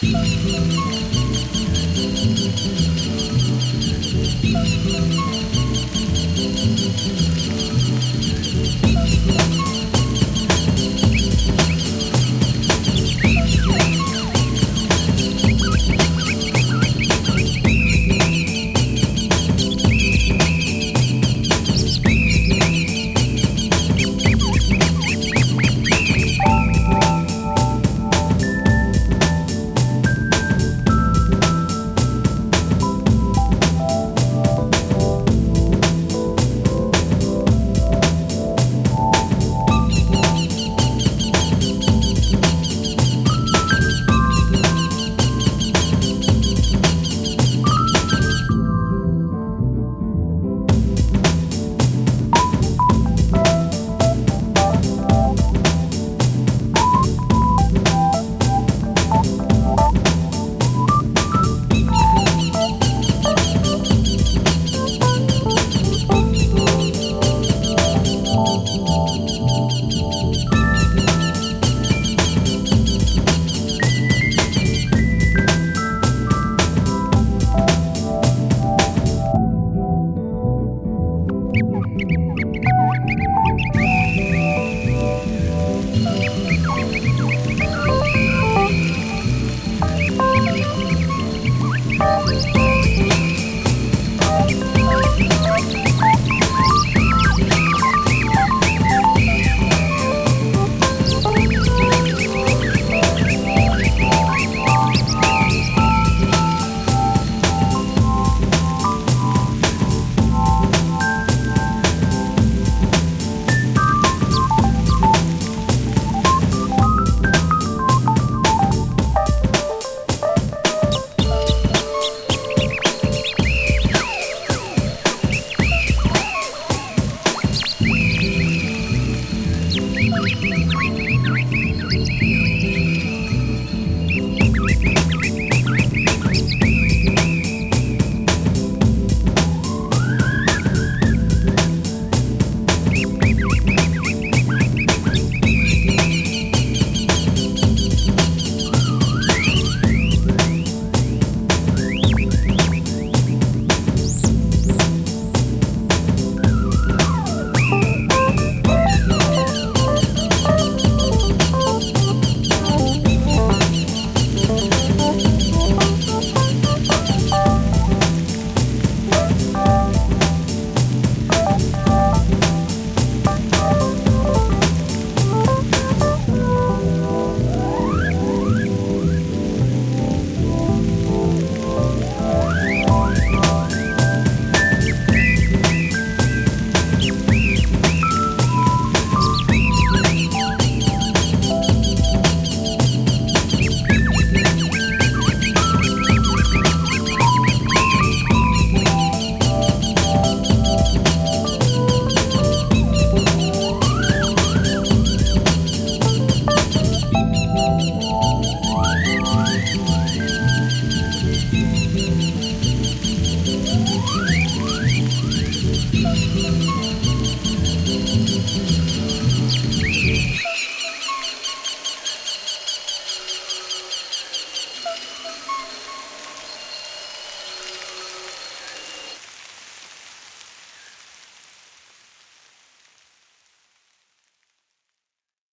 Beep.